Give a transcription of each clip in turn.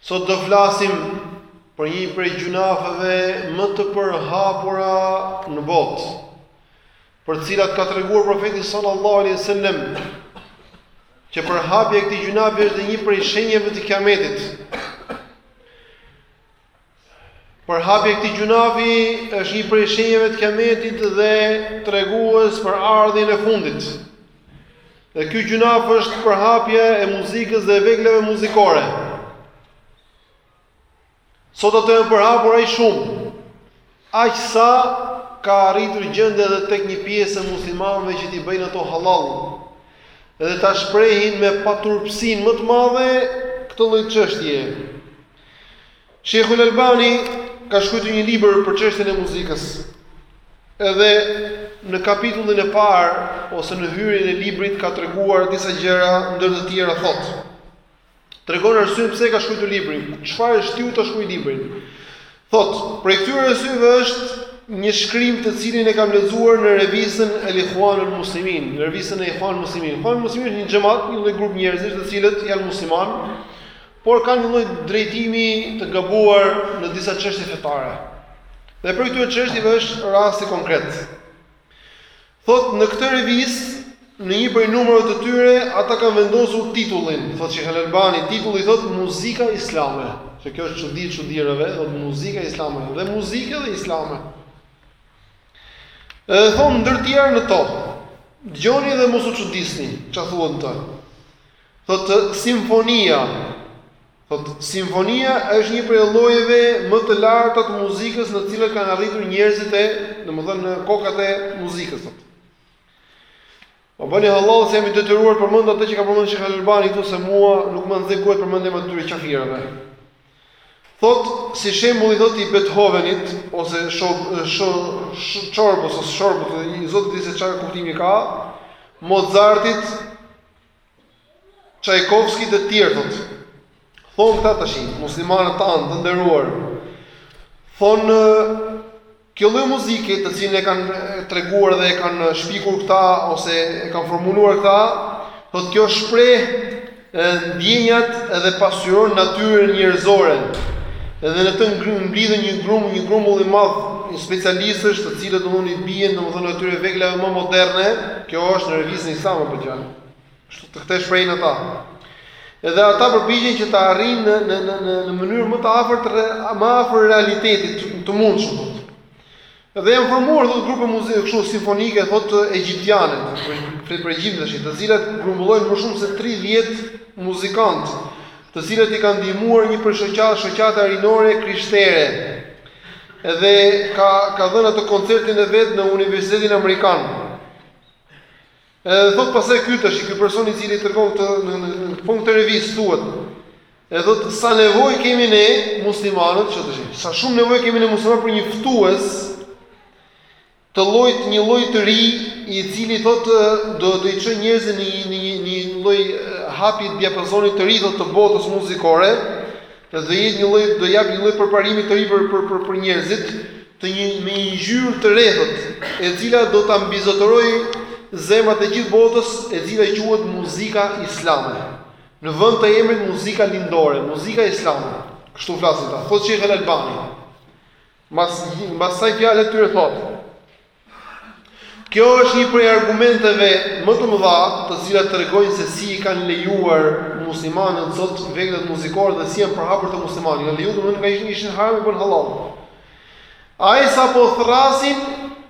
Sot do flasim për një prej gjynafeve më të përhapura në botë, për të cilat ka treguar profeti sallallahu alaihi wasallam që përhapja e këtij gjynafi është edhe një prej shenjave të kiametit. Përhapja e këtij gjynafi është një prej shenjave të kiametit dhe tregues për ardhjen e fundit. Dhe ky gjynaf është përhapja e muzikës dhe e veglave muzikore. Sot ato janë përhapur aq shumë. Aq sa ka arritur gjendja edhe tek një pjesë e muslimanëve që t'i bëjnë ato hallall. Dhe ta shprehin me paturpësinë më të madhe këtë lloj çështje. Sheikhul Albani ka shkruar një libër për çështjen e muzikës. Edhe në kapitullin e parë ose në hyrjen e librit ka treguar disa gjëra ndër të tjera thotë. Tregon arsyen pse ka shkruar librin, çfarë e shtyu ta shkruajë librin. Thotë, prej këtyre arsyeve është një shkrim të cilin e kam lexuar në revistën El Ikhwanul Muslimin, në revistën e Ikhwanul Muslimin. Ikhwanul Muslimin është një xhamat, një grup njerëzish të cilët janë muslimanë, Por kanë një lloj drejtimi të gabuar në disa çështje fetare. Dhe prej këtyre çështjeve është rasti konkret. Thotë në këtë revistë, në një prej numrave të tyre, ata kanë vendosur titullin, thotë Sheikh Al-Albani, titulli thotë Muzika Islame. Se kjo është çudi e çudirave, thotë muzika islame dhe muzika dhe islame. Edhe thonë ndër të tjera në të. Dgjoni dhe mos u çudisni, ça thonë këta. Thotë simfonia. Thotë simfonia është një prej llojeve më të larta të muzikës në të cilën kanë arritur njerëzit e, domethënë në kokat e muzikës thotë. Ma bëni hallall se jemi detyruar të përmendim atë që ka përmendur Sheikh Albani këtu se mua nuk më nxjerr kurrë përmendje më atyre qafirave. Thot si shembulli thot i Beethovenit ose shob shorbës ose shorbët Zoti e di se çfarë kuptimi ka Mozartit Çajkovski dhe të tjerë thotë. Thonë këta tash, muslimanët tanë të nderuar. Thonë kjo lloj muzike të cilën e kanë treguar dhe e kanë shpikur këta ose e kanë formuluar këta, thotë kjo shpreh ndjenjat edhe pasqyron natyrën njerëzore. Edhe në të mblidhen një grumbë, një grumbull i madh specialistësh, të cilët domthonë i bien domthonë atyre veglave më moderne, Kjo është në revistën islame pra. Kështu thotë shprehen ata. Edhe ata përpiqen që ta arrijnë në në në në në mënyrë më të afërt rre, më afër realitetit të, të mundshëm. Dhe janë formuar thotë grupe muzikë kështu simfonike thotë egjiptiane, për për egjipt tash, të cilat grumbullojnë më shumë se 30 muzikantë të cilët i ka ndihmuar një përshoqatë shoqata rinore krishtere dhe ka ka dhënë atë koncertin e vet në Universitetin Amerikan. Edhe thot pastaj ky tash ky person i cili tregon këtë në në në fund të revistës thuhet. Edhe thot sa nevojë kemi ne muslimanët, çfarë të thëjë? Sa shumë nevojë kemi ne muslimanët për një ftues të llojit një lloj të ri i cili thotë do do i çojë njerëzit në një në një në një lloj hapi diapazoni të ri thot të botës muzikore dhe do jetë një lloj do jap një lloj përparimi të ri për për për, për njerëzit të një me një ngjyrë të re e cila do ta mbizotëroj zemrat e gjithë botës e cila quhet muzika islame në vend të emrit muzika lindore muzika islame kështu flasin ata thotë Sheikh Al-Albani Mbas mbas saj fjalës tyre thotë. Kjo është një prej argumenteve më të mëdha, të cilat tregojnë se si i kanë lejuar muslimanët sot veglat muzikore dhe si janë përhapur te muslimanët. Kanë lejuar domethënë nga ishin ishin haram po hallall. Ai sa po thrrasin,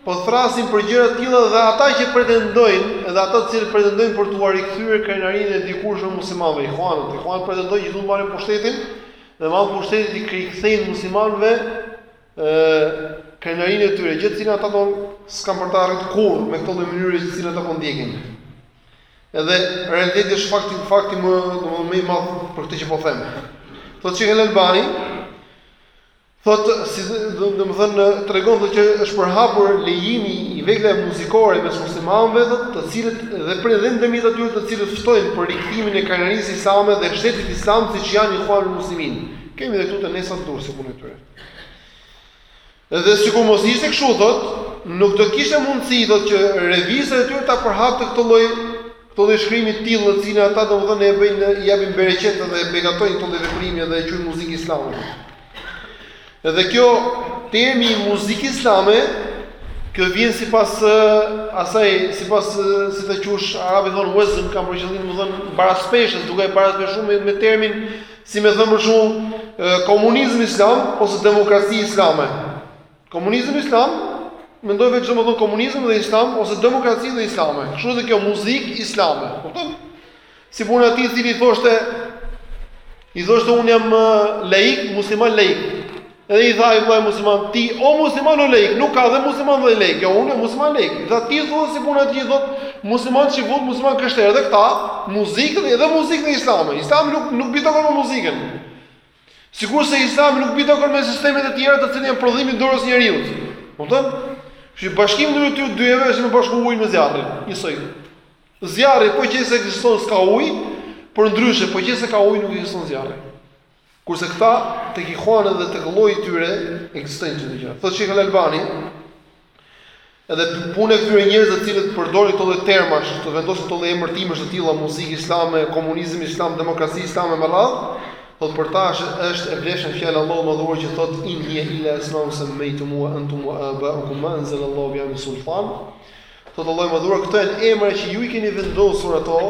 po thrrasin për gjëra të tilla dhe ata që pretendojnë, edhe ata të cilët pretendojnë për t'ua rikthyer krenarinë e dikurshme muslimanëve, ihuanët, ihuanët pretendojnë që do të marrin pushtetin, Dhe marrin pushtetin t'i rikthejnë muslimanëve krenarinë e tyre, gjë të cilën ata do s'kan për ta arrit kurrë me këtë lloj mënyre të cilën ata po ndjekin. Edhe realiteti është fakti fakti më domethënë më i madh për këtë që po them. Thotë Sheikh Al-Albani, thotë si domethënë tregon thotë që është përhapur lejimi i veglave muzikore mes muslimanëve, të cilët dhe prej domethënë atyre të cilët ftojnë për rikthimin e krenarisë islame dhe shtetit islam siç janë Ikhwanul Muslimin. Kemi edhe këtu te ne sa të duash si puna e tyre. Dhe sikur mos ishte kështu thotë, nuk do kishte mundësi thotë që revista e tyre ta përhapte këtë lloj këtë lloj shkrimi të tillë, në cilin ata domethënë e bëjnë i japin bereqet dhe e begatojnë këtë lloj veprimi dhe e quajnë muzikë islame. Edhe ky termi muzikë islame, kjo vjen sipas asaj, sipas si ta quash, arabi thonë wezën, kam për qëllim domethënë baraspeshës, duke e baraspeshu me, me termin, si me thënë më shumë, komunizm islam, ose demokraci islame. Komunizëm islam, mendoje vetë ç'domethënë komunizëm dhe islam, ose demokraci dhe islame. Kështu dhe kjo muzikë islame. Kupton? Si puna atij i cili thoshte, i thoshte unë jam laik, musliman laik. Edhe i tha i vëllai musliman, ti o musliman o laik, nuk ka dhe musliman dhe laik, jo unë jam musliman laik. Dhe ti thua si puna atij thot, musliman çifut musliman krishterë dhe këta, muzikën dhe muzikën islame. Islami nuk nuk piketon me muzikën. Sikurse Islami nuk bie dakord me sisteme të tjera të cilat janë prodhim i dorës së njeriut. Kupton? Kështu bashkimi ndër këto dyve është me bashku ujin me zjarrin, njësoj. Zjarri po qe se ekziston s'ka ujë, por ndryshe po qe se ka ujë nuk ekziston zjarri. Kurse këta tek ikhwanët dhe tek lloji i tyre ekzistojnë këto gjëra. Thotë Sheikh Al-Albani, Edhe punë e këtyre njerëzve të cilët përdorin këto lloj termash, të vendosin këto lloj emërtimesh të tilla, muzikë islame, komunizëm islam, demokraci islame me radhë, thotë për ta është e vlefshme fjala e Allahut të Madhëruar që thotë in hiya illa asma'un sammaytumuha antum wa aba'ukum ma anzala Allahu biha min sultan. Thotë Allahu i Madhëruar, këto janë emra që ju i keni vendosur ato,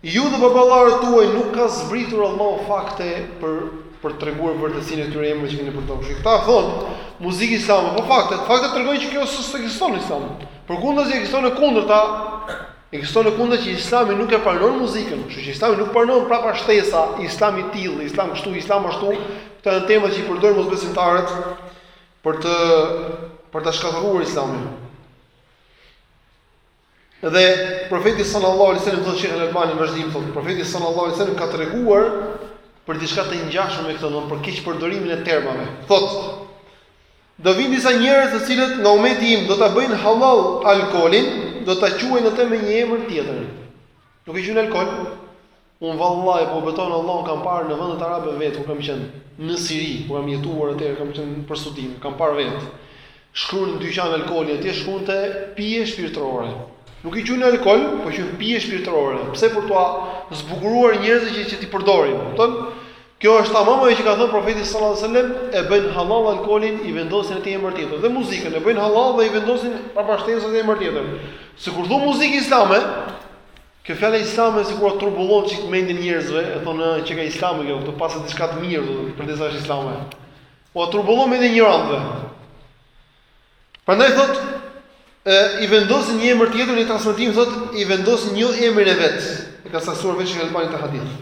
Ju dhe baballarët tuaj nuk ka zbritur Allahu fakte për për të treguar vërtetësinë e këtyre emrave që keni përdorur. Kështu këta thon, muzikë islame, po faktet, faktet tregojnë që kjo s'ekziston në Islam. Përkundrazi ekziston e kundërta, ekziston e kundërta që Islami nuk e pranon muzikën, kështu që Islami nuk pranon prapashtesa, Islami i tillë, Islam kështu, Islam ashtu, këto janë terma që i përdorin mosbesimtarët për të për ta shkatërruar Islamin. Dhe profeti sallallahu alaihi wasallam thotë Sheikh Al-Albani vazhdim thotë profeti sallallahu alaihi wasallam ka treguar për diçka të ngjashme me këtë dmth për keqpërdorimin e termave. Thotë do vinë disa njerëz të cilët nga umeti im do ta bëjnë halal alkoolin, do ta quajnë atë me një emër tjetër. Nuk e quajnë alkool, Unë vallahi po betohem në Allahun kam parë në vendet arabe vetë kur kam qenë në Siri, kur kam jetuar atëherë kam qenë për studim, kam parë vetë. Shkruan në dyqan alkooli atje shkruante pije shpirtërore. Nuk i quajnë alkol, po i quajnë pije shpirtërore. Pse për t'ua zbukuruar njerëzve që t'i përdorin, kupton? Kjo është tamam ajo që ka thënë profeti sallallahu alajhi wasallam, e bëjnë halal alkoolin, i vendosin atij emër tjetër. Dhe muzikën e bëjnë halal dhe i vendosin prapashtesë, emër tjetër. Sikur thon muzikë islame, Kjo fjala islame sikur ua turbullon çik mendjen e njerëzve, e thonë ëh qenka islame kjo, ka me pas diçka të mirë thotë, përderisa është islame. Ua turbullon mendjen e injorantëve. Prandaj thotë e i vendosin një emër tjetër, në një transmetim thotë i vendosin jo emrin e vet. E ka saktuar vetë Shejhul Albani këtë hadith.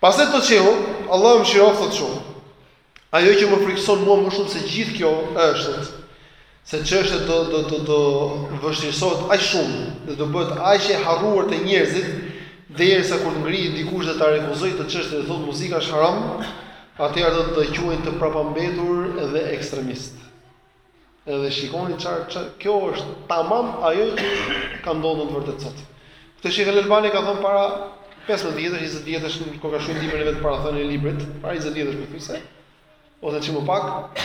Pastaj thotë shehu, Allahu e mëshiroftë thotë shumë. Ajo që më frikëson mua më shumë se gjithë kjo është se çështja do të të të vështirësohet aq shumë dhe do bëhet aq e harruar te njerëzit derisa kur të ngrihet dikush dhe ta refuzojë këtë çështje dhe të thotë muzika është haram, atëherë do të quajnë të prapambetur dhe ekstremist. Edhe shikoni çfarë ça, kjo është tamam ajo që ka ndodhur në vërtetë sot. Këtë Sheikh Al-Albani e ka thënë para 15 vjetësh, 20 vjetësh në kohë ka shumë ndihmën e vet para thënë e librit, para 20 vjetësh më thjesht. Ose diç më pak.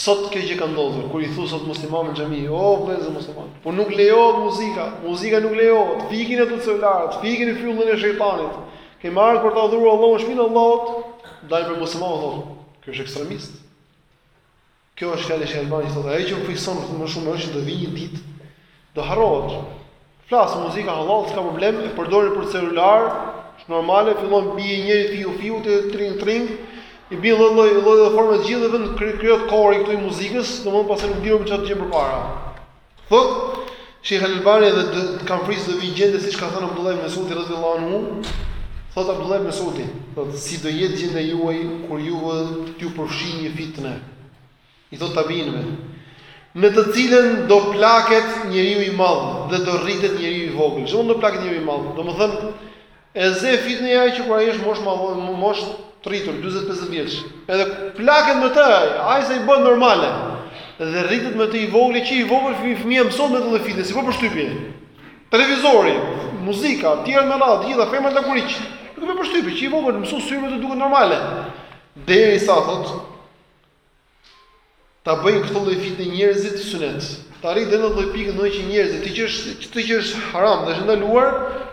Sot kjo gjë ka ndodhur, kur i thu sot muslimanëve në xhami, o vëllezër musliman, po nuk lejohet muzika, muzika nuk lejohet, fikini ato celularët, fikini fyellin e shejtanit. Ke ardh për ta adhuruar Allahun në shpinë e Allahut, dalin muslimanët. Ky është ekstremist. Kjo është fjala e Sheikh Albanit, thotë, ajo që më frikëson më shumë është që do vijë një ditë, do harrohet. Flas muzika hallall, s'ka problem, e përdorin për celular, është normale, fillon bie njëri tiu fiu tring tring, i bie lloj lloj lloj forma të gjithë dhe vend krijohet kori këtu i muzikës, domethënë pasi nuk di më çfarë të gjejë përpara. Thot, Sheikh Al-Albani edhe kam frikë do vijë gjendje siç ka thënë Abdullah ibn Mesudi radhiyallahu anhu. Thot Abdullah ibn Mesudi, thot si do jetë gjendja juaj kur juve t'ju përfshijë një fitnë. I thot tabiinëve, në të cilën do plaket njeriu i madh dhe do rritet njeriu i vogël. Domethënë do plaket njeriu i madh. Domethënë E ze fitneja ai që kur ai është në moshë, në moshë të rritur, 40-50 vjeç. Edhe plaket me të, ai sa i bëhet normale. Dhe rritet me të i vogli, që i vogël fëmijë fëmija mësohet me këtë fitne, s'i bën përshtypje. Televizori, muzika, të tjerat me radhë, të gjitha femrat lakuriq. Nuk bën përshtypje që i vogël mëson syrin me to, duket normale. Derisa thotë Ta bëjnë këtë lloj fitnë njerëzit sunet. Të arrijë deri në atë lloj pike domethënë që njerëzit atë që është, atë që është haram dhe është e ndaluar,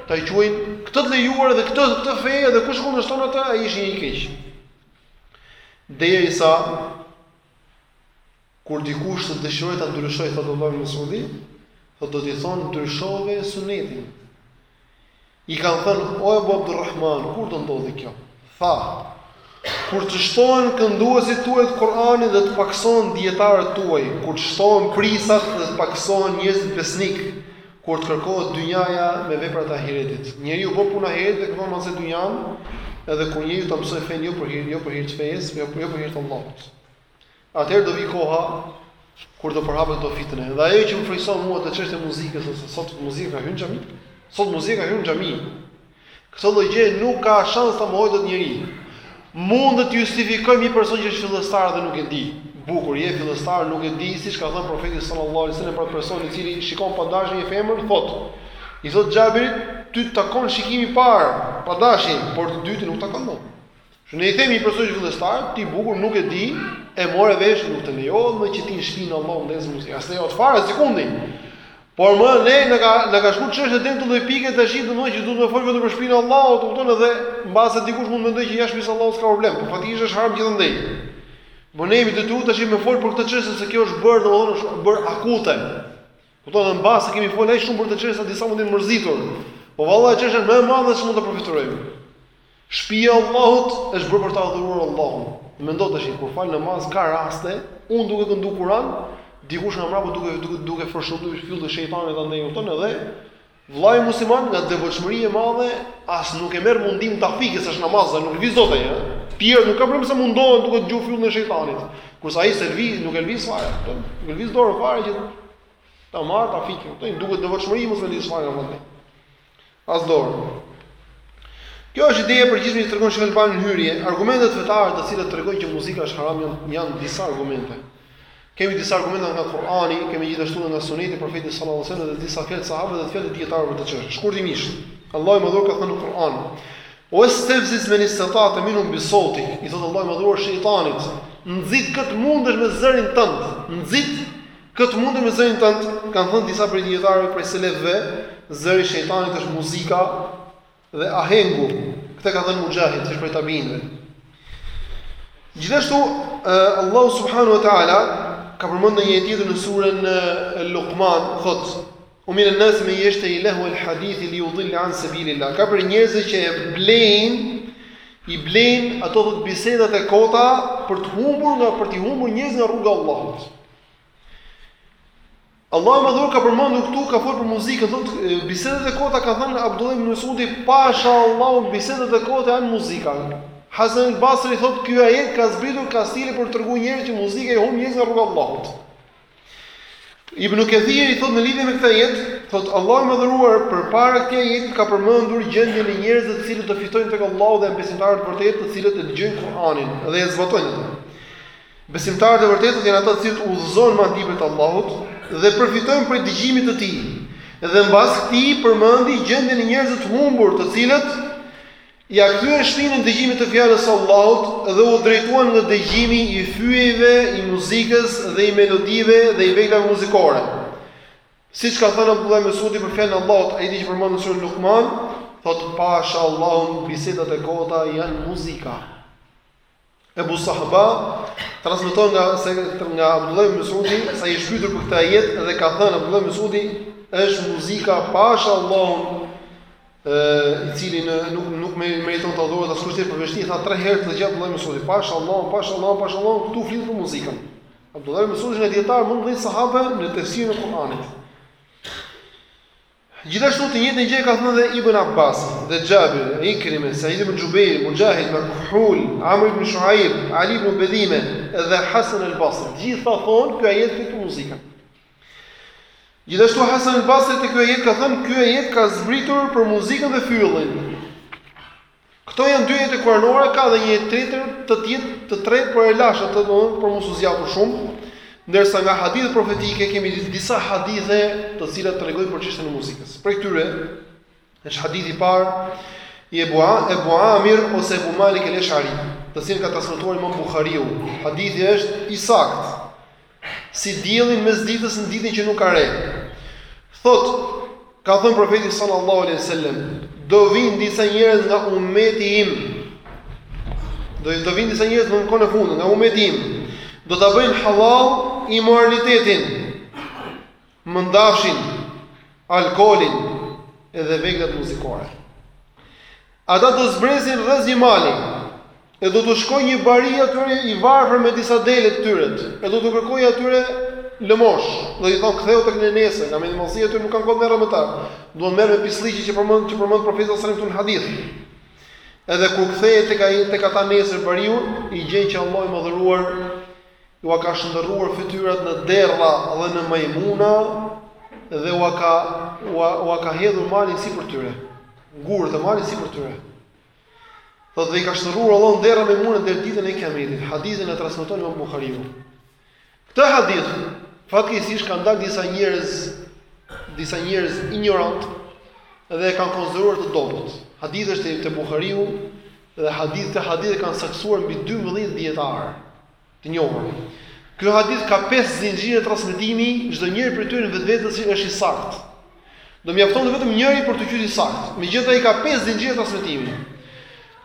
ta quajnë këtë të lejuar dhe këtë fe dhe kush kundërshton atë ai është i keq. Derisa kur dikush të dëshirojë ta ndryshojë thotë Abdullah ibn Mesudi, thotë do t'i thonë ndryshove sunetin. I kanë thënë, o Ebu Abdurrahman, kur do ndodhë kjo? Tha, kur të shtohen kënduesit tuaj të Kur'anit dhe të pakësohen dijetarët tuaj, kur të shtohen prijësat dhe të pakësohen njerëzit besnik, kur të kërkohet dynjaja me veprat e ahiretit. Njeriu bën punë ahireti dhe kërkon me të dynjanë, edhe kur njeriu ta mësojë fenë jo për hir, jo për hir të fesë, jo për hir të Allahut. Atëherë do vijë koha kur do përhapen këto fitne. Dhe ajo që më frikëson mua te çështja e muzikës, se sot muzika ka hy n'xhami, sot muzika ka hy n'xhami. Këtë lloj gjëje nuk ka shans ta mohojë dot njeri. Mund të justifikojmë një person që është fillestar dhe nuk e di. Bukur je fillestar, nuk e di siç ka thënë profeti sallallahu alajhi wasallam për personin i cili shikon pa dashje një femër, thotë: I thotë Xhabirit, ty të takon shikimi i parë, pa dashje, por i dyti nuk të takon më. Ne i themi një person që fillestar, ti burrë nuk e di, e morëm vesh nuk të lejohet më që ti në shpinë e Allahut ndez muzikë, as lejohet fare, askund. Por ne na ka, na ka shku çështja deri në atë lloj pike tashi, domethënë që duhet me folë vetëm për shpinë e Allahut, kupton edhe mbase dikush mund mendojë që jashtë shpisë Allahut, s'ka problem, por faktikisht është haram gjithandej. Po ne jemi tash tashi me folë për këtë çështje, se kjo është bërë, domethënë është bërë akute. Kupton edhe mbase kemi folë aq shumë për këtë çështje, sa disa mund jenë mërzitur. Po valla është çështje më e madhe se mund të përfytyrojmë. Shpija e Allahut është bërë për ta adhuruar Allahun. Mendo tash kur fal namaz ka raste, unë duke këndu Kur'an, dikush nga mbrapa duke duke duke fërshëllyer fyelli i shejtanit andej, kupton edhe vllai musliman nga devotshmëri e madhe as nuk e merr mundim ta fikë se është namaz, nuk lëviz dot ai, ëh. Tjerë nuk ka problem se mundohen duke dëgjuar fyellin e shejtanit. Kurse ai s'e lëviz, nuk e lëviz fare, kupton? Nuk e lëviz dorën fare që ta marr ta fikë, kupton? Duket devotshmëria mos e lëviz fare nga vendi. As dorë. Kjo është ideja e përgjithshme që tregon Sheikh Albani në hyrje. Argumentet fetare të cilat tregojnë që muzika është haram janë janë disa argumente. Kemi disa argumente nga Kur'ani, kemi gjithashtu nga Suneti i Profetit sallallahu alajhi wasallam dhe disa fjalë të sahabëve dhe fjalët e dijetarëve për këtë çështje. Shkurtimisht, Allahu i Madhëruar ka thënë në Kur'an: "Uestefziz men istata'ta minhum bi sawtik", i thotë Allahu i Madhëruar shejtanit, "nxit kë të mundesh me zërin tënd, nxit Kë të mundesh me zërin tënd, kanë thënë disa prej dijetarëve prej selefëve, zëri i shejtanit është muzika dhe ahengu. Këtë ka thënë Mujahid, që është prej tabiinëve. Gjithashtu Allahu subhanahu wa taala ka përmendur një ajet tjetër në surën Luqman, thotë: "Ue min an-nas man yashtari lahu al-hadith li yudhila an sabilillah." Ka prej njerëzve që e blejn i blejn ato thot bisedat e kota për të humbur nga për t'i humbur njerëzit nga rruga e Allahut. Allahu i Madhëruar ka përmendur këtu, ka folur për muzikën, thotë bisedat e kota ka thënë Abdullah ibn Mesudi, pasha Allahun bisedat e kota janë muzika. Hasan al-Basri thotë ky ajet ka zbritur kastile për të treguar njerëzve që muzika i humb njerëzit nga rruga e Allahut. Ibn Kathiri thotë në lidhje me këtë ajet, thotë Allahu i Madhëruar përpara këtij ajeti ka përmendur gjendjen e njerëzve të cilët do fitojnë tek Allahu dhe besimtarët e vërtetë të cilët e dëgjojnë Kur'anin dhe e zbatojnë atë. Besimtarët e vërtetë janë ata të cilët udhëzohen me anë librit të Allahut dhe përfitojnë prej dëgjimit të tij. Dhe mbas këtij përmendi gjendjen e njerëzve të humbur, të cilët ia kthyen shpinën dëgjimit të fjalës së Allahut dhe u drejtuan nga dëgjimi i fyejve, i muzikës dhe i melodive dhe i veglave muzikore. Siç ka thënë Abdullah Mesudi për fjalën e Allahut, ajeti që përmend në surën Luqman, thotë pasha Allahun bisedat e kota janë muzika. Ebu Sahba transmeton nga Abdullah ibn Mesudi se ai është pyetur për këtë ajet dhe ka thënë Abdullah ibn Mesudi është muzika pasha Allahun i cili në nuk nuk meriton të adhurohet askush tjetër përveç tij tha tre herë të njëjtën gjë Abdullah ibn Mesudi pasha Allahun pasha Allahun pasha Allahun këtu flet për muzikën Abdullah ibn Mesudi është dietar më i madh i sahabëve në tefsirin e Kuranit Gjithashtu të njëjtën gjë e ka thënë dhe Ibën Abasi, dhe Xhabir, Ikrime, Said ibn Xhubejr, Muxhahid, Makhul, Amr ibn Shuaib, Ali ibn Bedhime dhe Hasan el Basri. Gjithë këta thonë ky ajet flet për muzikën. Gjithashtu Hasan el Basri te ky ajet ka thënë ky ajet ka zbritur për muzikën dhe fyellin. Këto janë dy ajete kuranore, ka dhe një ajet tjetër, të tjetë, të tretë, por e lashë atë do me thënë për mos u zgjatur shumë, ndërsa nga hadithet profetike kemi disa hadithe të cilat tregojnë për çështjen e muzikës. Prej këtyre, është hadithi i parë, i Ebu, Ebu Amir ose Ebu Malik el Eshari, të cilin ka transmetuar Imam Buhariu. Hadithi është i saktë. si diellin mes ditës në ditën që nuk ka re. Thotë, ka thënë profeti sallallahu alaihi wasallam, do vijnë disa njerëz nga ummeti im. Do të vijnë disa njerëz në kohën e fundit nga ummeti im. Do ta bëjnë halal imoralitetin. mëndafshin, alkoolin dhe veglat muzikore. Ata do zbresin rrëzë një mali, e do t'u shkojë një bari atyre i varfër me disa dele të tyre, e do t'u kërkojë atyre lëmoshë, do i thonë kthehu tek ne nesër, nga mendjemadhësia e tyre nuk kanë kohë merren me ta, do merren me pisllëqe që përmend, që përmend profeti sallallahu alaihi wasallam këtu në hadith. Edhe kur kthehet tek a, tek ata nesër bariu, i gjen që Allahu i madhëruar ua ka shndërruar fytyrat në derra dhe në majmuna dhe ua ka ua ua ka hedhur malin sipër tyre. Gurët e malit sipër tyre. Thotë dhe i ka shndërruar Allahu derra e majmuna deri ditën e Kiametit. Hadithin e transmeton Imam Buhariu. Këtë hadith fatkeqësisht kanë dalë disa njerëz disa njerëz injorantë dhe e kanë konsideruar të dobët. Hadithi është te Buhariu Dhe hadith këtë hadith e kanë saktësuar mbi dymbëdhjetë dijetarë të njohur. Ky hadith ka pesë zinxhire transmetimi, çdo njëri prej tyre në vetvete është i saktë. Do mjaftonte vetëm njëri për t'u quajtur i saktë. Megjithatë ai ka pesë zinxhire transmetimi.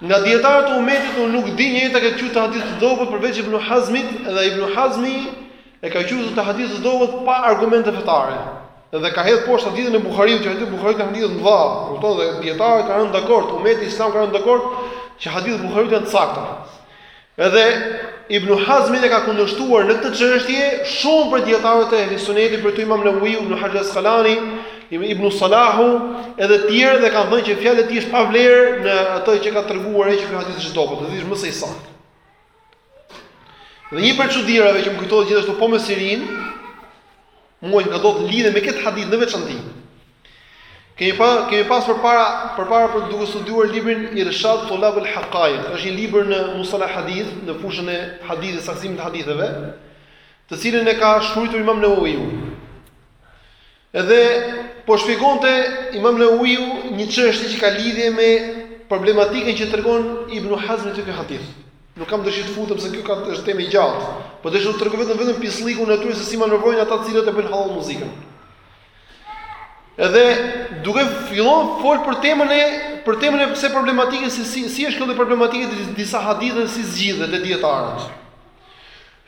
Nga dijetarët e umetit unë nuk di njëri ta ketë quajtur këtë hadith të dobët përveç Ibn Hazmit dhe Ibn Hazmi E ka quajtur këtë hadith të dobët pa argumente fetare. Dhe ka hedh poshtë hadithin e Buhariut, që hadithi Buhariut ka hadithe të mëdha, kupton dhe dietarët kanë rënë dakord, ummeti islam ka rënë dakord që hadithet e Buhariut janë të sakta. Edhe Ibn Hazmin e kanë kundërshtuar në këtë çështje shumë prej dietarëve të Ehlisunnetit, prej tyre Imam Nawawi, Ibn Hajar al-Asqalani, Ibn Salahu, edhe të tjerë dhe kanë thënë që fjala e tij është pa vlerë në ato që ka treguar ai që ky hadith është i dobët, dhe është më se i saktë. Dhe një prej çudirave që më kujtohet gjithashtu po me Sirin, mua që ka do të lidhje me këtë hadith në veçanti. Kemi pa kemi pas përpara përpara për duke studiuar librin Irshad Tulab al-Haqaiq. Është një libër në Mustalah Hadith, në fushën e hadithit, saktësimit të haditheve, të cilën e ka shkruar Imam Nawawi. Edhe po shpjegonte Imam Nawawiu një çështje që ka lidhje me problematikën që tregon Ibn Hazm te ky hadith. Nuk kam dëshirë të futem se kjo ka është temë e gjatë, por dëshiroj të tregoj vetëm vetëm pisllikun e tyre se si manovrojnë ata të cilët e bëjnë hallall muzikën. Edhe duke fillon fol për temën e për temën e pse problematikën se si si është kjo problematikë të disa hadithe si zgjidhet te dijetarët.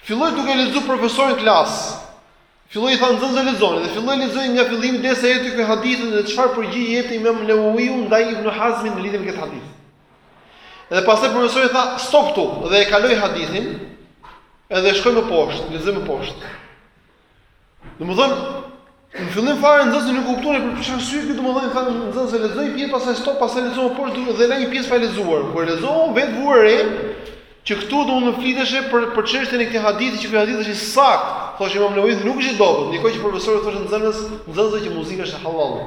Filloi duke lexuar profesori në klasë. Filloi tha nxënësve lexoni dhe filloi lexoi nga fillimi derisa erdhi te hadithi dhe çfarë përgjigje jepte Imam Nawawiu ndaj Ibn Hazmit në lidhje me këtë hadith. Dhe pastaj profesori tha stop këtu dhe e kaloi hadithin edhe shkoi më poshtë, lexoi më poshtë. Domethënë në fillim fare nxënësi nuk kuptoi për çfarë sy ky domethënë tha nxënësi lexoi pjesë pastaj stop pastaj lexoi më poshtë dhe la një pjesë pa lexuar. Kur lexoi vetë vura re Që këtu domethënë fliteshe për për çështjen e këtij hadithi, që ky hadith është i saktë, thoshte Imam Nawawiu, nuk është i dobët, ndërkohë që profesori u thoshte nxënës, nxënësve që muzika është halal.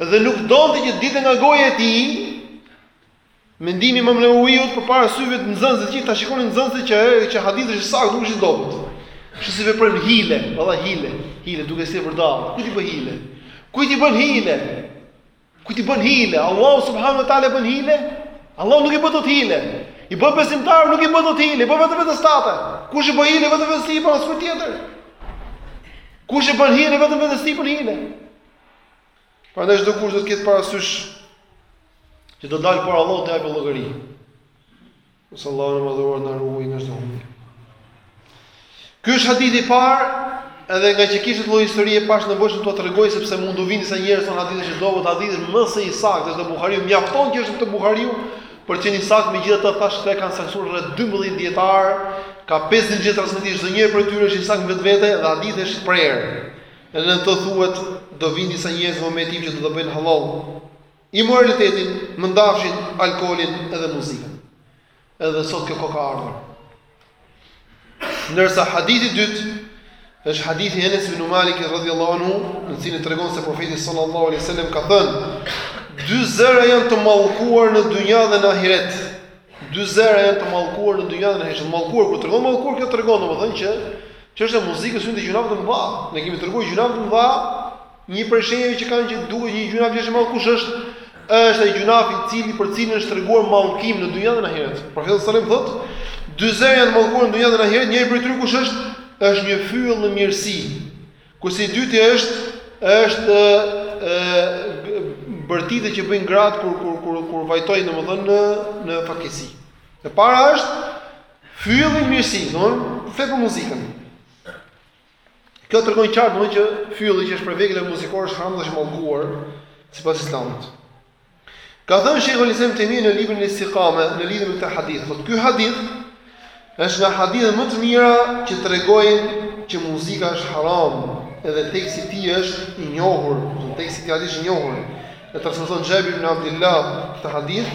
Dhe nuk donte që dilte nga goja e tij mendimi i Imam Nawawiut përpara syve të nxënësve që ta shikonin nxënësit që që hadithi është i saktë, nuk është i dobët. Kështu si veprojnë hile, valla hile, hile duke si vërdall. Kujt i bën hile? Kujt i bën hile? Kujt i bën hile? Allahut subhanahu wa taala i bën hile? Allahut nuk i bën dot hile. I bën besimtar, nuk i bën dot hile, i bën vetëm vetes tate. Kush i bën hile vetëm vetes i bën, askujt tjetër. Kush i bën hile vetëm vetes i bën hile. Prandaj çdokush do të ketë parasysh që do dalë para Allahut të japë llogari. Lus Allahun e Madhëruar të na ruajë nga çdo humbje. Ky është hadithi i parë, edhe ngaqë kishte lloj historie pashë me vend ta tregoj sepse mund të vinë disa njerëz në hadith që dobët hadith është më se i saktë te Buhariu, mjafton që është te Buhariu për të qenë i saktë megjithatë thashë e kanë saktësuar rreth 12 dijetarë, ka 50 gjithë transmetim çdonjëri prej tyre është i saktë në vetvete dhe hadithi është i prerë. Edhe në të thuhet do vinë disa njerëz në momentin që do të bëjnë hallall. Imoralitetin, mëndafshin, alkoolin edhe muzikën. Edhe sot kjo kohë ka ardhur. Ndërsa hadithi i dytë është hadithi i Enes ibn Malik radhiyallahu anhu, në të cilin tregon se profeti sallallahu alaihi wasallam ka thënë: Dy zëra janë të mallkuar në dynja dhe në ahiret. Dy zëra janë të mallkuar në dynja dhe në ahiret. Mallkuar, kur tregon mallkuar, kjo tregon domethënë që çështja e muzikës hyn te gjynahet e mëdha. Ne kemi treguar gjynahet e mëdha Një prej shenjave që kemi që duket një gjynah që është i madh kush është? Është ai gjynah i cili për të cilin është treguar mallkim në dynja dhe në ahiret. Profeti sallallahu alajhi wasallam thotë, dy zëra janë të mallkuar në dynja dhe në ahiret, njëri prej tyre kush është? Është një fyell në mirësi. Kurse i dyti është është e bërtitura që bëjnë gratë kur kur kur kur vajtojnë domethënë në në fatkeqësi. E para është fyelli në mirësi, domethënë flet për muzikën. Kjo tregon qartë domethënë që fyelli që është prej veglave muzikore është haram dhe është e mallkuar sipas Islamit. Ka thënë Sheikhul Islam Tejmija në librin e Istikame, në lidhje me këtë hadith, thotë ky hadith është nga hadithet më të mira që tregojnë që muzika është haram, edhe teksti i tij është i njohur, në teksti i tij është i njohur. E transmeton Xhabir ibn Abdullah këtë hadith.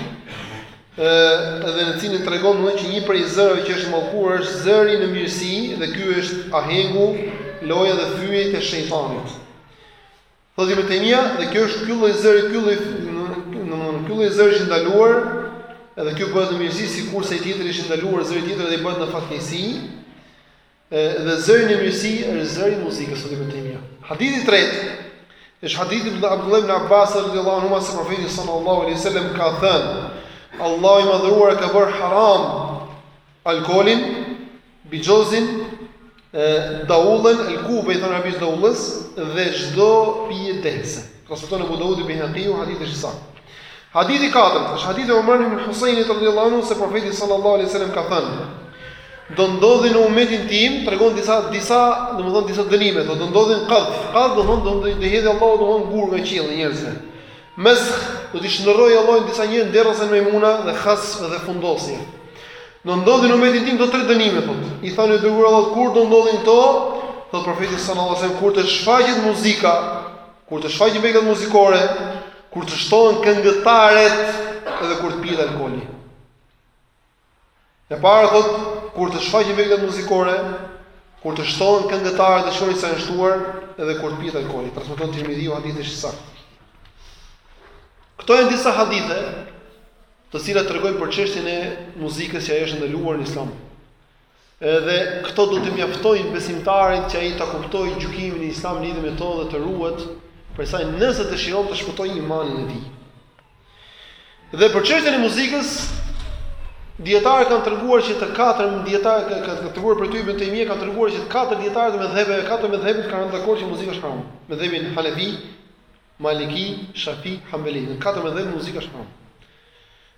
Edhe në të cilin tregon domethënë që një prej zërave që është i mallkuar është zëri në mirësi dhe ky është ahengu, loja dhe fyejt e shejtanit. Thotë Ibn Taymija, dhe kjo është ky lloj zëri, ky lloj domethënë ky lloj zëri është i ndaluar, edhe ky bëhet në mirësi sikurse i tjetri është i ndaluar zëri tjetër që bëhet në fatkeqësi. Dhe zëri në mirësi është zëri i muzikës, thotë Ibn Taymija. Hadithi i tretë është hadithi i Abdullah ibn Abbas radhiyallahu anhu se profeti sallallahu alaihi wasallam ka thënë: Allahu i madhëruar e ka bërë haram alkoolin, bixhozin, daullën, el-kube i thonë arabisht daullës dhe çdo pije dehëse. Transmeton Abu Daudi, Bejhakiu, hadithi është i saktë. Hadithi i katërt është hadithi i Imran ibn Husajnit radhiyallahu anhu se profeti sallallahu alaihi wasallam ka thënë: Do ndodhin në umetin tim, tregon disa disa, domethënë disa dënime, do të ndodhin kadhf, kadhf do të thotë do të hedhë Allahu domethënë gurë nga qielli njerëzve. Mesh do t'i shndërrojë Allahu disa njerëz derra ose në majmuna dhe hasf dhe fundosje. Do ndodhin në umetin tim këto tre dënime thotë. I thonë i dërguari i Allahut kur do ndodhin këto? Thotë profeti sallallahu alaihi wasallam kur të shfaqet muzika, kur të shfaqen veglat muzikore, kur të shtohen këngëtaret edhe kur të pihet alkooli. E para thotë kur të shfaqen veglat muzikore, kur të shtohen këngëtaret e shikoni sa janë shtuar edhe kur të pihet alkooli. Transmeton Tirmidhiu hadithi është i saktë. Këto janë disa hadithe të cilat tregojnë për çështjen e muzikës që ajo është e ndaluar në Islam. Edhe këto duhet t'i mjaftojnë besimtarit që ai ta kuptojë gjykimin e Islamit në lidhje me to dhe të ruhet prej saj nëse dëshiron ta shpëtojë imanin e tij. Dhe për çështjen e muzikës, dijetarët kanë treguar që të katër dijetarët kanë ka treguar për këtë Ibn Tejmija kanë treguar që të katër dijetarët e medhhebeve, katër medhhebet kanë rënë dakord që muzika është haram. Medhhebi Hanefi, Maliki, Shafi, Hambeli, në katër medhhebe muzika është haram.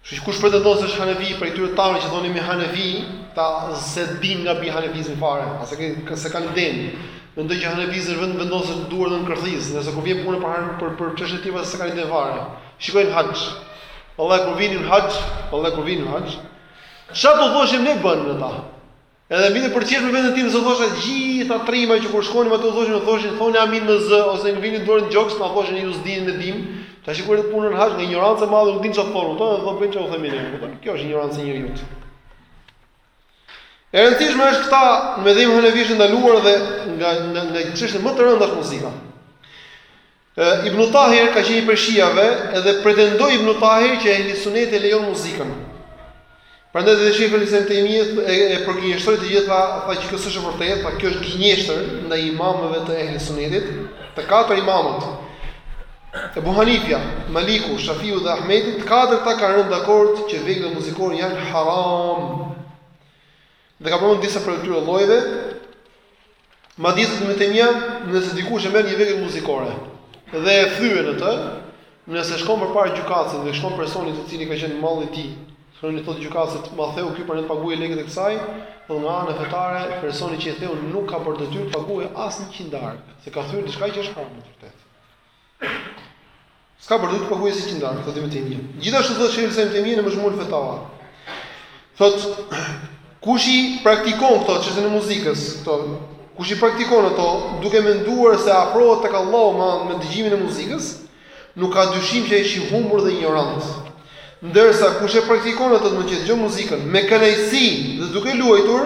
Kështu që kush pretendon se është Hanefi prej këtyre tanëve që thonë jemi Hanefi, këta s'e dinë nga bi Hanefizmi fare, ose që s'e kanë idenë. Mendojnë që Hanefizmi vend vendosen duar në kërthiz, nëse kur vjen puna për han për për çështje të tjera s'e kanë idenë fare. Shkojnë haxh. Vallahi kur vinin haxh, vallahi kur vinin haxh. Çfarë do thoshim ne bën me ta? Edhe vinte për të qesh me vendin tim se thosha gjithë ata trima që kur shkonim aty u thoshin u thoshin thoni amin me zë ose vini dorën në gjoks na thoshin ju s'dini ne dim tash kur edhe punën e haxhit nga injoranca e madhe nuk dinë çfarë thonë thonë do bëjnë çfarë u themi ne kupton kjo është injoranca e njeriu E rëndësishme është që te medhhebi hanefi është e ndaluar dhe nga nga çështjet më të rënda është muzika. Ibnu Tahir ka qenë i prej shi'ave dhe pretendoi Ibnu Tahir që ehli suneti e lejon muzikën. Prandaj dhe Shejhul Islam ibn Tejmije e, e përgënjeshtroi të gjitha, tha që kjo s'është e vërtetë, tha kjo është gënjeshtër ndaj imamëve të ehli sunetit, të katër imamët. Ebu Hanifja, Maliku, Shafiu dhe Ahmedi, të katër këta kanë rënë dakord që veglat muzikore janë haram. Dhe ka përmendur disa prej këtyre llojeve, madje thotë Ibn Tejmija, nëse dikush e merr një vegël muzikore dhe e thyen atë, nëse shkon përpara gjykatësit dhe shkon personi i cili ka qenë malli i tij, shkon i thotë gjykatësit, ma theu ky pra le t'i paguajë lekët e kësaj, thotë nga ana fetare personi që i theu nuk ka për detyrë të paguajë as një qindarkë, se ka thyer diçka që është haram në të vërtetë. S'ka për detyrë të paguajë asnjë qindarkë, thotë Ibn Tejmija. Gjithashtu thotë Shejhul Islam ibn Tejmija në Mexhmu'ul Fetava. Thotë kush i praktikon këto çështjen e muzikës, këto kush i praktikon ato duke menduar se afrohet tek Allahu me me dëgjimin e muzikës, nuk ka dyshim që ai është i humbur dhe injorant. Ndërsa kush e praktikon atë, do të thotë që e dëgjon muzikën me kënaqësi dhe duke luajtur,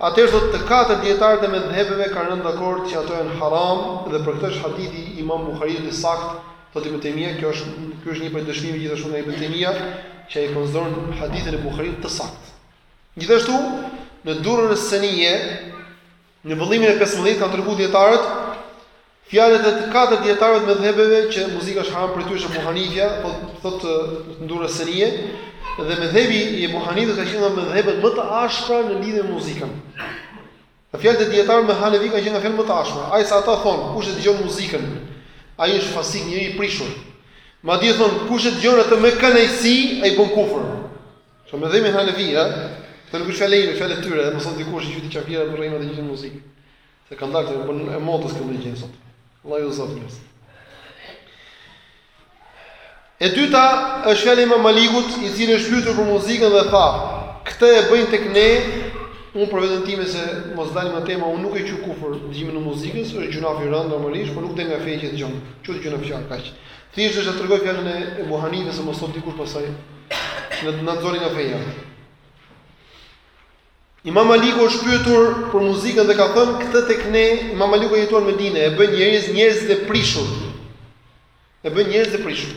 atëherë thotë të katër dijetarët e medhhebeve kanë rënë dakord që ato janë haram dhe për këtë është hadithi i Imam Buhariut i saktë, thotë Ibn Tejmija, kjo është ky është një prej dëshmive gjithashtu nga Ibn Tejmija që ai e konsideron hadithin e Buhariut të saktë. Gjithashtu në Durer es-Senije Në vëllimin e pesëmbëdhjetë kanë treguar dijetarët fjalët e të katër dijetarëve të medhhebeve që muzika është haram prej tyre është Ebu Hanifja, thotë thot, në Durer es-Senije dhe medhhebi i Ebu Hanifes ka qenë nga medhhebet më të ashpra në lidhje me muzikën. fjalët e dijetarëve Hanefi kanë qenë nga fjalët më të ashpra. Aq sa ata thonë, kush e dëgjon muzikën, ai është fasik njeri i prishur. Madje thonë, kush e dëgjon atë me kënaqësi, ai bën kufër. Në medhhebin Hanefi, kjo nuk është fjala ime, fjalë e tyre, mos thotë dikush që ti qafira po i bën të gjithë muzikë. Se kanë dalë janë bërë të modës këto gjëra sot. Allahu na ruajt. E dyta është fjala e Imam Malikut, i cili është pyetur për muzikën dhe tha, "Këtë e bëjnë tek ne, unë për veten time se mos dalim nga tema, unë nuk e quaj kufur dëgjimin e muzikës, është gjynah i rëndë normalisht, por nuk del nga feja ai që dëgjon. Që dëgjon për fjalë, kaq. Thjesht desha të tregoj fjalën e Ebu Hanifes, se mos thotë dikush pasaj që na nxori nga feja. Imam Maliku është pyetur për muzikën dhe ka thënë këtë tek ne, Imam Maliku jetuar në Medinë, e bëjnë njerëz njerëzit e prishur. E bëjnë njerëzit e prishur.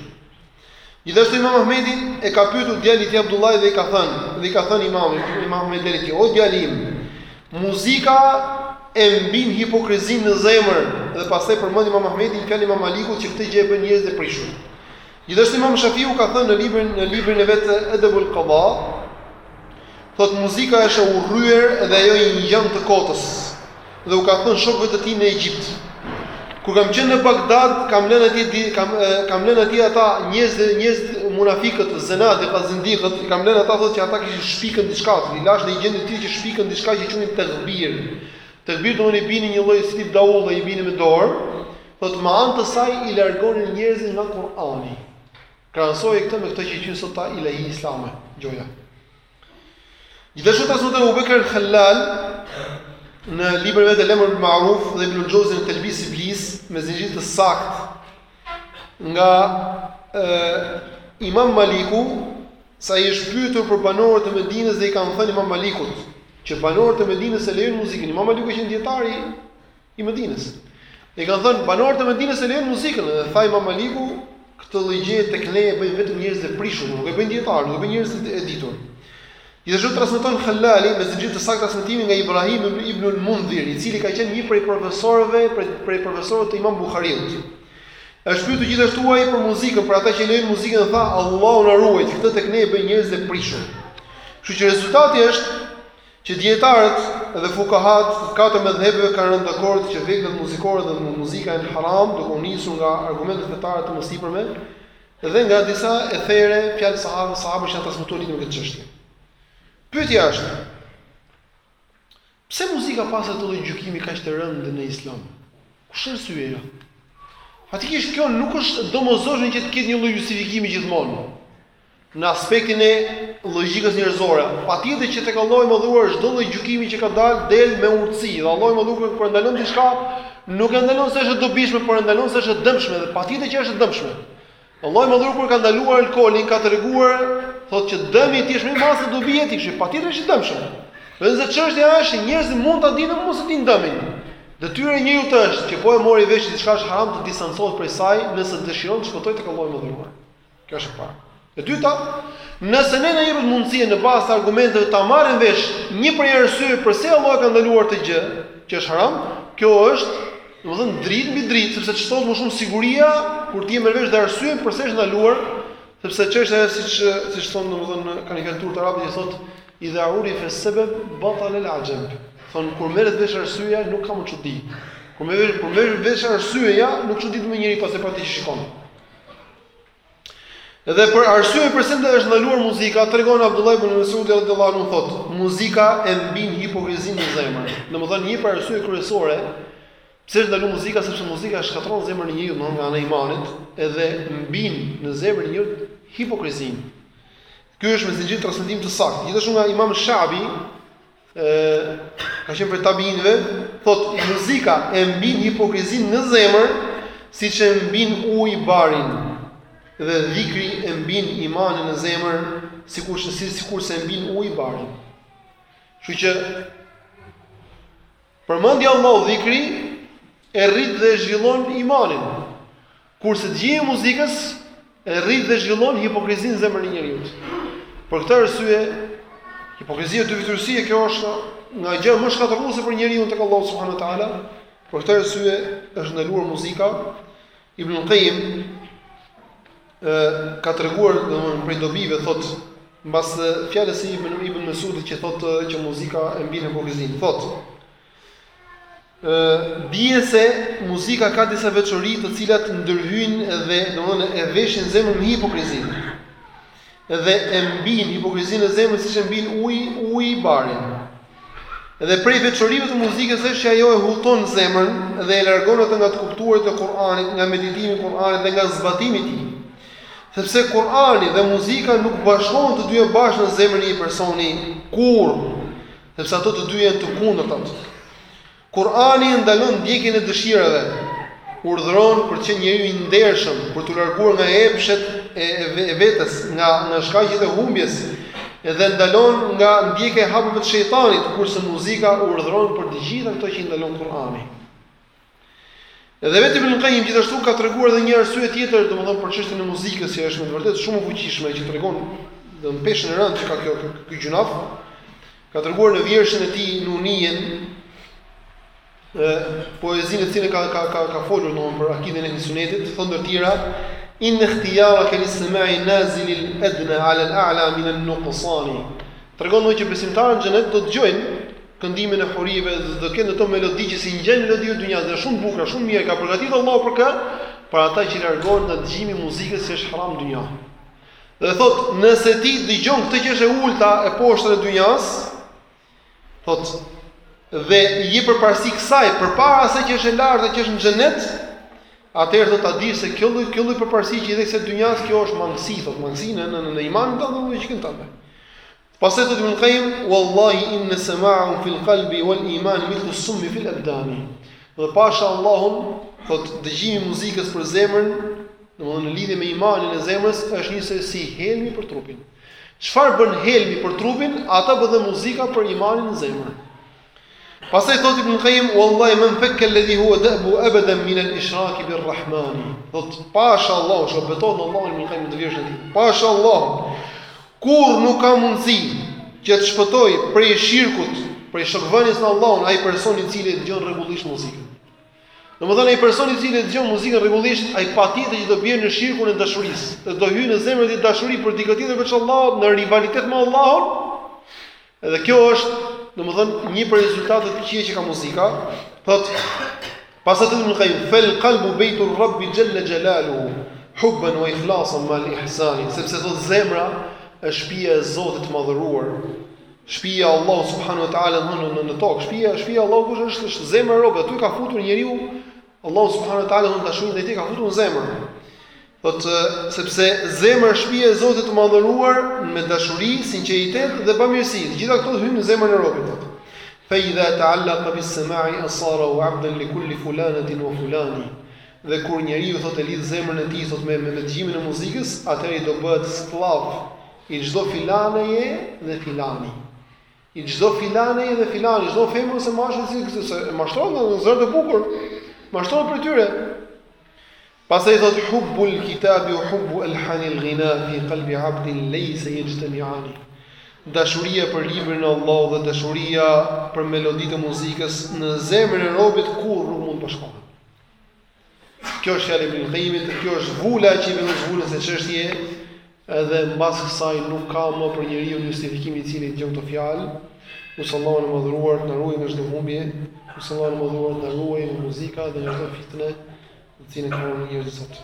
Gjithashtu Imam Ahmedin e ka pyetur djali i tij Abdullahi dhe i ka thënë, dhe i ka thënë Imam Imam Ahmedi djalit, "O djali im, Muzika e mbjell hipokrizinë në zemër dhe pastaj përmend Imam Ahmedi fjalën e Imam Malikut që këtë gjë e bëjnë njerëzit e prishur. Gjithashtu Imam Shafiu ka thënë në librin në librin e vet Edebul Kada, thotë muzika është e urryer dhe ajo i ngjan të kotës. Dhe u ka thënë shokëve të tij në Egjipt, Kur kam qenë në Bagdad, kam lënë atje di, kam kam lënë atje ata njerëz njerëzit munafikët, zenadika, zindikët, i kam lënë ata thotë që ata kishin shpikën diçka, i lashë në një gjendje të tillë që shpikën diçka që quhej tagbir. Tagbir domethënë i binin një lloj tip daulle, i binin me dorë, thotë me anë të saj i largonin njerëzit nga Kur'ani. Krahasoi këtë me këto që i quajnë sot ata ilahi islame, gjoja. Gjithashtu transmeton Abu Bekr al-Khallal në librin e vet el-Emr bil Ma'ruf dhe Ibn al-Jawzi te Telbis Iblis me zinxhir të saktë nga e, Imam Maliku se ai është pyetur për banorët e Medinës dhe i kanë thënë Imam Malikut që banorët e Medinës e lejojnë muzikën. Imam Maliku ka qenë dijetari i Medinës. I kanë thënë banorët e Medinës e lejojnë muzikën dhe tha Imam Maliku, këtë lloj gjëje tek ne e bëjnë vetëm njerëzit e prishur, nuk e bëjnë dijetarët, nuk e bëjnë njerëzit e ditur. Gjithashtu transmeton Khalali me zinxhir të saktë transmetimi nga Ibrahim ibn al-Mundhir, i cili ka qenë një prej profesorëve, prej profesorëve të Imam Buhariut. Është pyetur gjithashtu ai për muzikën, për ata që e lejojnë muzikën dhe tha Allahu na ruajt, këtë tek ne e bëjnë njerëzit e prishur. Kështu që rezultati është Që dijetarët dhe fukahat e katër medhhebeve kanë rënë dakord që veglat muzikore dhe muzika janë haram, duke u nisur nga argumentet fetare të mësipërme dhe nga disa ethere, fjalë sahabë, sahabësh që janë transmetuar lidhur me këtë çështje. Pyetja është, pse muzika ka pasur këtë lloj gjykimi kaq të rëndë në Islam? Kush është arsyeja? Faktikisht kjo nuk është domosdoshmëri që të ketë një lloj justifikimi gjithmonë. Në aspektin e llogjikës njerëzore, patjetër që tek Allahu i Madhëruar çdo lloj gjykimi që ka dalë del me urtësi, dhe Allahu i Madhëruar kur e ndalon diçka, nuk e ndalon se është e dobishme, por e ndalon se është e dëmshme dhe patjetër që është e dëmshme. Allahu i Madhëruar kur ka ndaluar alkoolin ka treguar thotë që dëmi i tij është më i madh se dobia e tij, kështu patjetër është i dëmshëm. Vetëm se çështja është njerëzit mund ta dinë apo mos e dinë dëmin. Detyra e njeriut është që po e mori vesh diçka është haram të distancohet prej saj nëse dëshiron të shpëtojë tek Allahu i Madhëruar. Kjo është e para. E dyta, nëse ne na jepet mundësia në bazë të argumenteve ta marrim vesh një prej arsyeve pse Allahu ka ndaluar atë gjë, që është haram, kjo është, domethënë dritë mbi dritë, sepse shtohet më shumë siguria kur ti merr vesh dhe arsyen pse është ndaluar, sepse çështja është siç siç thon domethënë kanë një fjalë arabe që thotë idha urife sebab batal al ajab. Thon kur merret vesh arsyeja nuk ka më çudi. Kur merret kur merret vesh arsyeja nuk çuditet më njeriu pas asaj që shikon. Dhe prej arsyeve përse është ndaluar muzika, tregon Abdullah ibn Mas'ud radhiyallahu anhu thotë, muzika e mbin hipokrizinë në zemër. Domethënë një prej arsyeve kryesore pse është ndaluar muzika sepse muzika shkatërron zemrën e njeriut nga ana e imanit, edhe mbin në zemrën e njeriut hipokrizinë. Ky është me zinxhir transmetimi të saktë. Gjithashtu nga Imam Shabi, ka qenë prej tabiinëve, thot muzika e mbin hipokrizin në zemër, siç e mbin uji barin. Dhe dhikri e mbin imanin në zemër, sikurse si sikurse e mbin uji barin. Kështu që Përmendja e Allahut dhikri e rrit dhe e zhvillon imanin. Kurse dëgjimi i muzikës e rrit dhe zhvillon hipokrizinë në zemrën e njeriut. Për këtë arsye, hipokrizia dyfytyrësia kjo është nga gjërat më shkatërruese për njeriun tek Allahu subhanahu wa taala. Për këtë arsye është ndaluar muzika Ibn al-Qayyim ka treguar domthonë prej dobive thot mbas fjalës së Ibn Ibn Mesudit që thot që muzika e mbin hipokrizin thotë dije se muzika ka disa veçori të cilat ndërhyjnë dhe domthonë e veshin zemrën me hipokrizin Dhe e mbin hipokrizinë në zemër siç e mbin uji, uji barin. Dhe prej veçorive të muzikës është që ajo e huton zemrën dhe e largon atë nga të kuptuarit e Kur'anit, nga meditimi i Kur'anit dhe nga zbatimi i tij. Sepse Kur'ani dhe muzika nuk bashkohen të dyja bashkë në zemrën e një personi kurrë, sepse ato të dyja janë të kundërta. Kur'ani e ndalon ndjekjen e dëshirave, urdhëron për të qenë njeriu i ndershëm, për t'u larguar nga epshet e, e, e vetes, nga nga shkaqet e humbjes, dhe ndalon nga ndjekja e hapave të shejtanit, kurse muzika urdhëron për të gjitha këto që i ndalon Kur'ani. Edhe vetë Ibn Qayyim gjithashtu ka treguar edhe një arsye tjetër, domethënë për çështjen e muzikës që është me të vërtetë shumë e fuqishme që tregon peshën e rëndë që ka kjo ky gjynah. Ka treguar në vjershën e tij Nunijen, poezinë në të cilën ka ka ka ka folur domethënë për akiden e sunetit, thotë ndër të tjera in ikhtiyaraka lis-sama'i an-nazili al-adna 'ala al-a'la min an-nuqsan. Tregon që besimtarët në xhenet do të dëgjojnë këndimin e hurive dhe do kenë ato melodi që s'i ngjajnë melodive të dynjas dhe shumë të bukura, shumë mirë ka përgatitur Allahu për kë? Për ata që largohen nga dëgjimi i muzikës që është haram në dynja. Dhe thot, nëse ti dëgjon këtë që është e ulta e poshtër e dynjas, thot, dhe i jep përparësi kësaj përpara asaj që është e lartë që është në xhenet, atëherë do ta dish se kjo lloj kjo lloj përparësi që i dhe ti kësaj dynjas kjo është mangësi, thot, mangësi në në, në imanin tënd dhe në logjikën tënde. Pastaj thotë Ibn Qayyim, "Wallahi inna sama'ahum fil qalbi wal imani mithlu as-summi fil abdani." Dhe pasha Allahun, thotë dëgjimi i muzikës për zemrën, domethënë në lidhje me imanin e zemrës, është njësoj si helmi për trupin. Çfarë bën helmi për trupin, atë bën edhe muzika për imanin në zemër. Pastaj thotë Ibn Qayyim, "Wallahi ma infakka alladhi huwa da'buhu abadan min al-ishrak bir-Rahman." Thot, "Pasha Allahun, shih betohet në Allahun Ibn Qayyim te vjersha e tij. Pasha Allahun, kurrë nuk ka mundësi që të shpëtojë prej shirkut, prej shokvënies në Allahun, ai person i cili dëgjon rregullisht muzikën." Domethënë ai person i cili dëgjon muzikën rregullisht, ai patjetër që do bjerë në shirkun e dashurisë, do hyjë në zemrën e tij dashuri për dikë tjetër veç Allahut, në rivalitet me Allahun. Edhe kjo është, domethënë, një prej rezultateve të këqija që ka muzika, thotë pastaj Ibn Qayyim fal qalbu baytu ar-rabbi jalla jalaluhu hubban wa ikhlasan ma'a al-ihsani, sepse thot zemra është shtëpia e Zotit të madhëruar. Shtëpia e Allahut subhanahu wa taala në në tokë, shtëpia shtëpia e Allahut kush është është zemra e robëve, aty e ka futur njeriu Allahu subhanahu wa taala dashurinë ndaj tij e ka futur në zemër. Thot sepse zemra është shtëpia e Zotit të madhëruar me dashuri, sinqeritet dhe bamirësi. Të gjitha këto hyjnë në zemrën e robit. Fa idha ta'allaqa bis sama'i asarahu 'abdan li kulli fulanatin wa fulani. Dhe kur njeriu thot e lidh zemrën e tij thot me me dëgjimin e muzikës, atëherë do bëhet skllav i çdo filaneje dhe filani. I çdo filaneje dhe filani, çdo femër ose mashkull që e mashtron me zë të bukur. Mashtrohet prej tyre. Pastaj thot hubbul kitabi wa hubbu alhani alghina fi qalbi abdin laysa yajtami'ani. Dashuria për librin e Allahut dhe dashuria për meloditë e muzikës në zemrën e robit kurrë nuk mund të bashkohen. Kjo është fjalë e Ibn Qayyimit, kjo është vula që i vë vulën kësaj çështje, edhe mbas kësaj nuk ka më për njeriu justifikim i cili dëgjon këto fjalë. Lus Allahun e madhëruar të na ruajë nga çdo humbje, lus Allahun e madhëruar të na ruajë nga muzika dhe nga çdo fitnë, të cilën kanë njerëzit sot.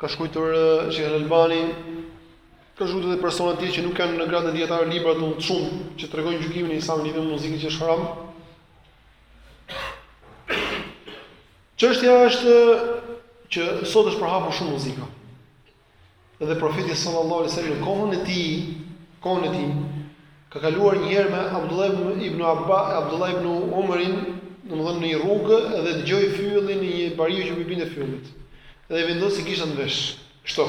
Ka shkruajtur Sheh Al-Albani, ka shkruajtur edhe persona të tjerë që nuk janë në gradë dijetar libra të shumë që tregojnë gjykimin e Islamit lidhur me muzikën që është haram. Çështja është që sot është përhapur shumë muzika. Edhe profeti sallallahu alaihi wasallam në kohën e tij, kohën e tij, Ka kaluar një herë me Abdullah ibn Abba, Abdullah ibn Omërin, domethënë në një rrugë dhe dëgjoi fyellin e një bariu që po i binte fyellit. Dhe vendosi gishtat në vesh. Kështu.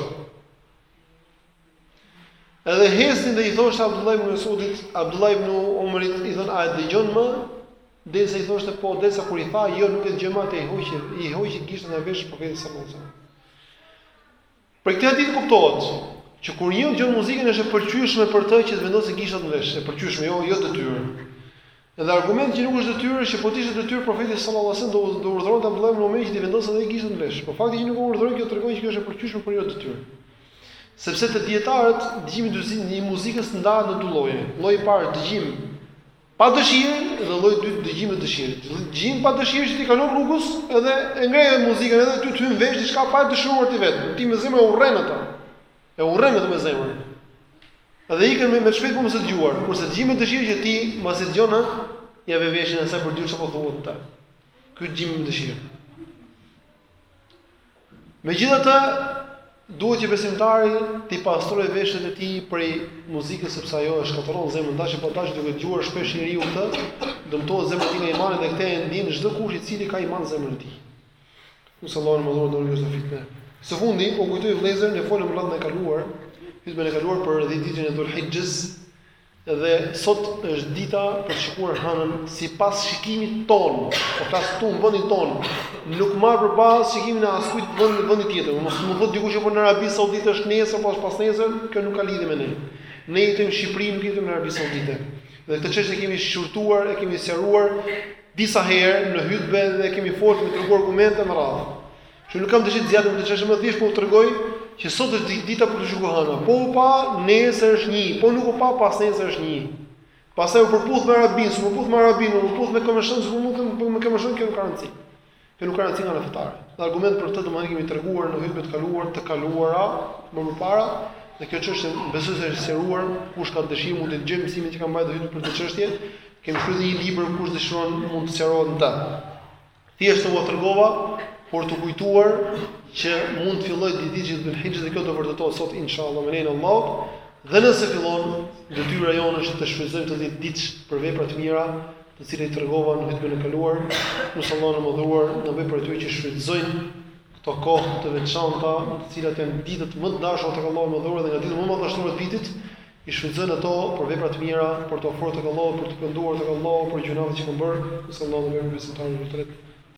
Edhe ecte dhe i thoshte Abdullah ibn Mesudit, Abdullah ibn Omërit, i thoshte a e dëgjon më? Derisa i thoshte po, derisa kur i tha jo nuk e dëgjoj më atëherë i hoqi, i hoqi gishtat në vesh profeti sallallahu alajhi wasallam. Prej këtij hadithi kuptohet që kur njeriu dëgjon muzikën është e pëlqyeshme për të që të vendosë gishtat në vesh, e pëlqyeshme, jo jo detyrë. Edhe argumenti që nuk është detyrë është që po të ishte detyrë profeti sallallahu alajhi wasallam do urdhëronte Abdullah ibn Omerin që të vendosë ai gishtat në vesh. Por fakti që nuk e urdhëroi kjo tregon që kjo është e pëlqyeshme por jo detyrë. Sepse te dijetarët dëgjimi i muzikës ndahet në dy lloje. Lloji i parë dëgjim Pa dëshirë dhe lloji i dytë dëgjim me dëshirë. Dëgjim pa dëshirë që ti kalon rrugës edhe e ngrejnë muzikën edhe ty të hyn në vesh diçka pa e dëshiruar ti vetë. Ti me zemër e urren atë. E urren atë me zemër. Edhe ikën më më shpejt për mos e dëgjuar, kurse dëgjim me dëshirë që ti mbasi e dëgjon ia vë veshin asaj për të ditur çfarë po thuhet aty. Ky dëgjim me dëshirë. Megjithatë, duhet që besimtari t'i pastrojë veshët e tij prej muzikës sepse ajo e shkatërron zemrën, dashje pa dashje duke dëgjuar shpesh njeriu këtë, dëmtohet zemra e tij nga imani dhe këtë e ndjen çdo kush i cili ka iman në zemrën e tij. Lus Allahun e madhëruar nga çdo fitne. Së fundi, ju kujtoj vëllezër, ne folëm hutben e kaluar, hutben e kaluar për 10 ditët e Dhul Hixhes, Dhe sot është dita për të shikuar hënën sipas shikimit tonë. Po flas këtu në vendin tonë. Nuk marr për bazë shikimin e askujt në vendin tjetër. Mos më thotë dikush që po në Arabi Saudite është nesër apo pasnesër, kjo nuk ka lidhje me ne. Ne jetojmë në Shqipëri, nuk jetojmë në Arabi Saudite. Dhe këtë çështje e kemi shqyrtuar, e kemi sqaruar disa herë në hutbe dhe kemi folur e treguar argumente me radhë. Që nuk kam dëshirë të zgjatem në këtë çështje më thjesht po u tregoj që sot është dita për t'u shikuar hëna. Po u pa, nesër është një, po nuk u pa, pas nesër është një. Pastaj u përputh me Arabinë, s'u përputh me Arabinë, u përputh me komisionin, s'u përputh me komisionin këtu në Francë. Kjo nuk ka rëndësi nga ana fetare. Dhe argument për këtë domethënë kemi treguar në hyrjet e kaluara, të kaluara më parë, dhe kjo çështje besoj se është sqaruar, kush ka dëshirë mund të dëgjojë mësimin që kam mbajtur për këtë çështje. Kemi shkruar një libër kush dëshiron mund të sqarohet në ta. Thjesht ua tregova për t'ju kujtuar që mund të fillojë dhjetëditëshi i dhulhixhes dhe kjo do vërtetohet sot inshallah me lejen e Allahut dhe nëse fillon detyra jonë është të shfrytëzojmë këto dhjetë ditë për vepra të mira të cilat i tregova në hutbën e kaluar lus Allahun e Madhëruar na bëjë prej atyre që shfrytëzojnë këto kohë të veçanta në të cilat janë ditët më të dashura të Allahut të Madhëruar dhe nga ditët më të dashura të vitit I shfrytëzojnë ato për vepra të mira, për t'u afruar tek Allahu, për t'u penduar tek Allahu për gjynahet që kanë bërë, lus Allahun na bëjë besimtarë të drejtë.